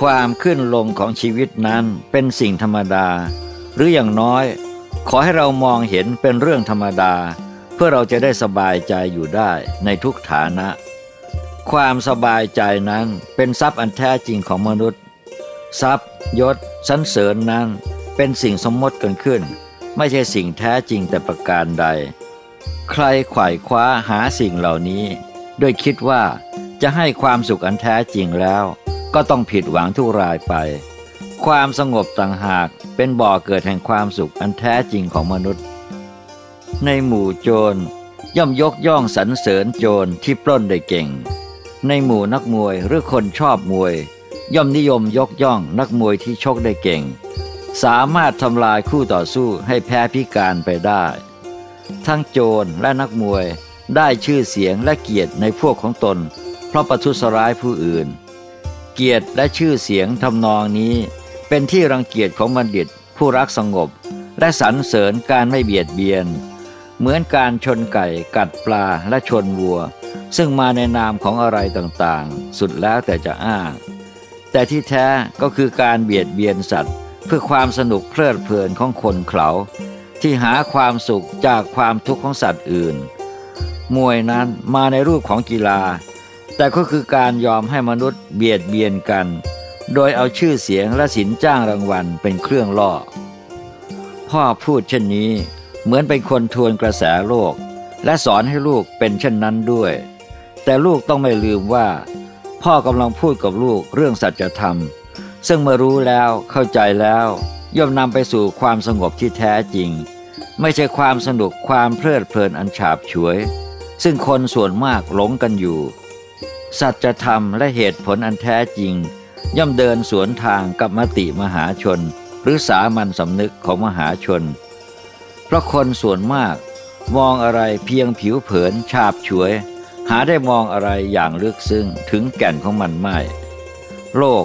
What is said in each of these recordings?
ความขึ้นลงของชีวิตนั้นเป็นสิ่งธรรมดา หรืออย่างน้อย ขอให้เรามองเห็นเป็นเรื่องธรรมดา เพื่อเราจะได้สบายใจอยู่ได้ในทุกฐานะ ความสบายใจนั้นเป็นทรัพย์อันแท้จริงของมนุษย์ ทรัพย์ ยศสันเสริญนั้นเป็นสิ่งสมมติกันขึ้น ไม่ใช่สิ่งแท้จริงแต่ประการใด ใครขวายคว้าหาสิ่งเหล่านี้ ด้วยคิดว่าจะให้ความสุขอันแท้จริงแล้ว ก็ต้องผิดหวังทุรายไป ความสงบต่างหากเป็นบ่อเกิดแห่งความสุขอันแท้จริงของมนุษย์ ในหมู่โจรย่อมยกย่องสรรเสริญโจรที่ปล้นได้เก่ง ในหมู่นักมวยหรือคนชอบมวย ย่อมนิยมยกย่องนักมวยที่ชกได้เก่ง สามารถทำลายคู่ต่อสู้ให้แพ้พิการไปได้ ทั้งโจรและนักมวยได้ชื่อเสียงและเกียรติในพวกของตน เพราะประทุษร้ายผู้อื่น เกียรติและชื่อเสียงทำนองนี้ เป็นที่รังเกียจของบัณฑิต ผู้รักสงบ และสรรเสริญการไม่เบียดเบียน เหมือนการชนไก่กัดปลาและชนวัว ซึ่งมาในนามของอะไรต่างๆ สุดแล้วแต่จะอ้าง แต่ที่แท้ก็คือการเบียดเบียนสัตว์ เพื่อความสนุกเพลิดเพลินของคนเขา ที่หาความสุขจากความทุกข์ของสัตว์อื่นมวยนั้นมาในรูปของกีฬา แต่ก็คือการยอมให้มนุษย์เบียดเบียนกัน โดยเอาชื่อเสียงและสินจ้างรางวัลเป็นเครื่องล่อ พ่อพูดเช่นนี้เหมือนเป็นคนทวนกระแสโลก และสอนให้ลูกเป็นเช่นนั้นด้วย แต่ลูกต้องไม่ลืมว่า พ่อกำลังพูดกับลูกเรื่องสัจธรรม ซึ่งเมื่อรู้แล้วเข้าใจแล้ว ย่อมนำไปสู่ความสงบที่แท้จริง ไม่ใช่ความสนุกความเพลิดเพลินอันฉาบฉวย ซึ่งคนส่วนมากหลงกันอยู่ สัจธรรมและเหตุผลอันแท้จริง ย่อมเดินสวนทางกับมติมหาชน หรือสามัญสำนึกของมหาชน เพราะคนส่วนมาก มองอะไรเพียงผิวเผินฉาบฉวย หาได้มองอะไรอย่างลึกซึ้งถึงแก่นของมันไม่ โลก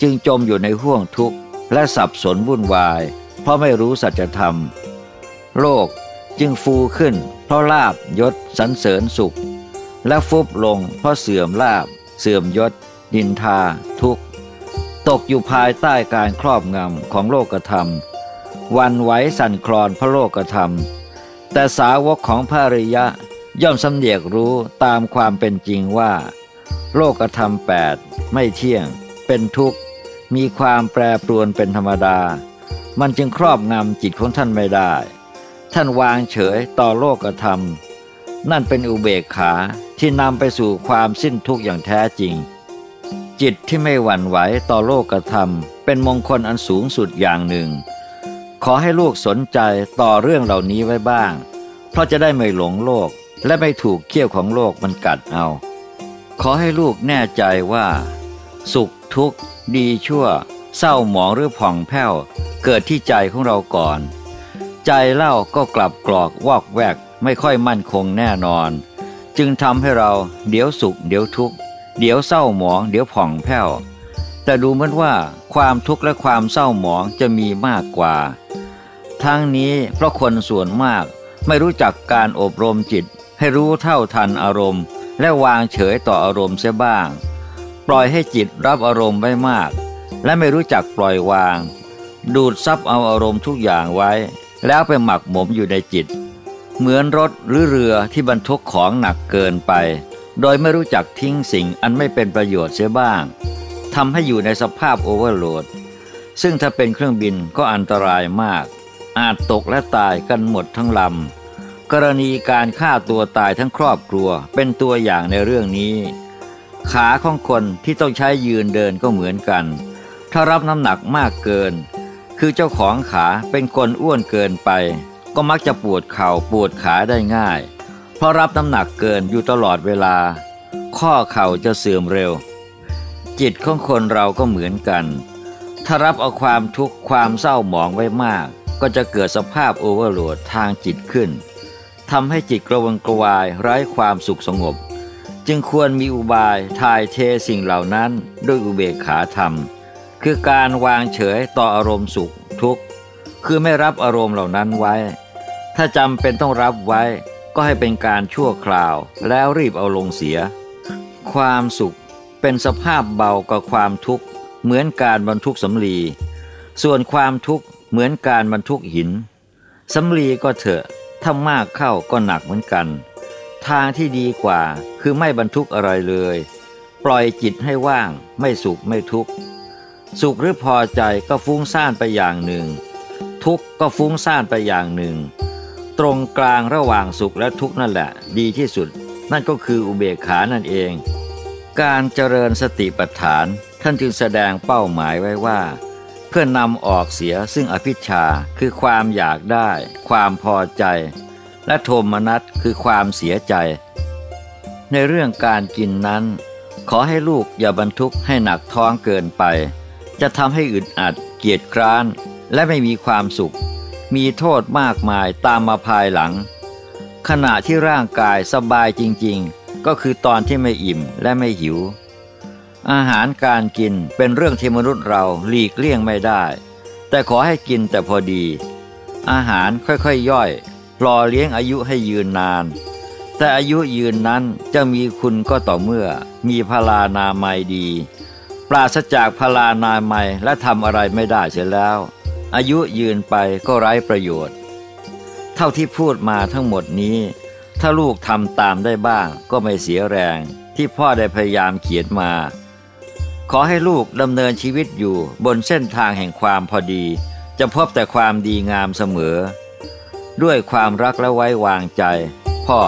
จึงจมอยู่ในห่วงทุกข์ และสับสนวุ่นวาย เพราะไม่รู้สัจธรรม โลกจึงฟูขึ้น เพราะลาบยศสันเสริญสุข และฟุบลงเพราะเสื่อมลาบ เสื่อมยศ ดินทา ทุกตกอยู่ภายใต้การครอบงำของโลกธรรม วันไหวสั่นคลอนพระโลกธรรม แต่สาวกของพระริยะย่อมสำเนียกรู้ตามความเป็นจริงว่า โลกธรรมแปดไม่เที่ยง เป็นทุกข์ มีความแปรปรวนเป็นธรรมดา มันจึงครอบงำจิตของท่านไม่ได้ ท่านวางเฉยต่อโลกธรรม นั่นเป็นอุเบกขาที่นำไปสู่ความสิ้นทุกข์อย่างแท้จริง จิตที่ไม่หวั่นไหวต่อโลกธรรม เป็นมงคลอันสูงสุดอย่างหนึ่ง ขอให้ลูกสนใจต่อเรื่องเหล่านี้ไว้บ้าง เพราะจะได้ไม่หลงโลกและไม่ถูกเขี้ยวของโลกมันกัดเอา ขอให้ลูกแน่ใจว่า สุขทุกข์ ดีชั่ว เศร้าหมองหรือผ่องแผ้ว เกิดที่ใจของเราก่อน ใจเล่าก็กลับกรอกวอกแวกไม่ค่อยมั่นคงแน่นอน จึงทำให้เราเดี๋ยวสุข เดี๋ยวทุกข์ เดี๋ยวเศร้าหมอง เดี๋ยวผ่องแผ้ว แต่ดูเหมือนว่าความทุกข์และความเศร้าหมองจะมีมากกว่า ทั้งนี้เพราะคนส่วนมากไม่รู้จักการอบรมจิต ให้รู้เท่าทันอารมณ์ และวางเฉยต่ออารมณ์เสียบ้าง ปล่อยให้จิตรับอารมณ์ไว้มาก และไม่รู้จักปล่อยวาง ดูดซับเอาอารมณ์ทุกอย่างไว้ แล้วไปหมักหมมอยู่ในจิต เหมือนรถหรือเรือที่บรรทุกของหนักเกินไป โดยไม่รู้จักทิ้งสิ่งอันไม่เป็นประโยชน์เสียบ้างทำให้อยู่ในสภาพโอเวอร์โหลด ซึ่งถ้าเป็นเครื่องบินก็อันตรายมาก อาจตกและตายกันหมดทั้งลำ กรณีการฆ่าตัวตายทั้งครอบครัวเป็นตัวอย่างในเรื่องนี้ ขาของคนที่ต้องใช้ยืนเดินก็เหมือนกัน ถ้ารับน้ำหนักมากเกิน คือเจ้าของขาเป็นคนอ้วนเกินไป ก็มักจะปวดเข่าปวดขาได้ง่าย เพราะรับน้ำหนักเกินอยู่ตลอดเวลา ข้อเข่าจะเสื่อมเร็ว จิตของคนเราก็เหมือนกัน ถ้ารับเอาความทุกข์ความเศร้าหมองไว้มาก ก็จะเกิดสภาพโอเวอร์โหลดทางจิตขึ้นทำให้จิตกระวนกระวายไร้ความสุขสงบ จึงควรมีอุบายทายเทสิ่งเหล่านั้นด้วยอุเบกขาธรรม คือการวางเฉยต่ออารมณ์สุขทุกข์ คือไม่รับอารมณ์เหล่านั้นไว้ ถ้าจำเป็นต้องรับไว้ ก็ให้เป็นการชั่วคราว แล้วรีบเอาลงเสีย ความสุขเป็นสภาพเบากว่าความทุกข์เหมือนการบรรทุกสำลี ส่วนความทุกข์เหมือนการบรรทุกหินสำลีก็เถอะถ้ามากเข้าก็หนักเหมือนกัน ทางที่ดีกว่าคือไม่บรรทุกอะไรเลย ปล่อยจิตให้ว่างไม่สุขไม่ทุกข์ สุขหรือพอใจก็ฟุ้งซ่านไปอย่างหนึ่ง ทุกข์ก็ฟุ้งซ่านไปอย่างหนึ่ง ตรงกลางระหว่างสุขและทุกข์นั่นแหละ ดีที่สุด นั่นก็คืออุเบกขานั่นเอง การเจริญสติปัฏฐาน ท่านจึงแสดงเป้าหมายไว้ว่า เพื่อนำออกเสียซึ่งอภิชาคือความอยากได้ ความพอใจ และโทมนัสคือความเสียใจ ในเรื่องการกินนั้น ขอให้ลูกอย่าบรรทุกให้หนักท้องเกินไป จะทำให้อึดอัดเกียจคร้าน และไม่มีความสุข มีโทษมากมายตามมาภายหลัง ขณะที่ร่างกายสบายจริงๆ ก็คือตอนที่ไม่อิ่มและไม่หิว อาหารการกินเป็นเรื่องที่มนุษย์เราหลีกเลี่ยงไม่ได้ แต่ขอให้กินแต่พอดี อาหารค่อยๆยย่อยหล่อเลี้ยงอายุให้ยืนนาน แต่อายุยืนนั้นจะมีคุณก็ต่อเมื่อมีพลานามัยดี ปราศจากพลานามัยและทำอะไรไม่ได้เสียแล้ว อายุยืนไปก็ไร้ประโยชน์ เท่าที่พูดมาทั้งหมดนี้ ถ้าลูกทำตามได้บ้างก็ไม่เสียแรงที่พ่อได้พยายามเขียนมา ขอให้ลูกดำเนินชีวิตอยู่บนเส้นทางแห่งความพอดี จะพบแต่ความดีงามเสมอ ด้วยความรักและไว้วางใจ พ่อ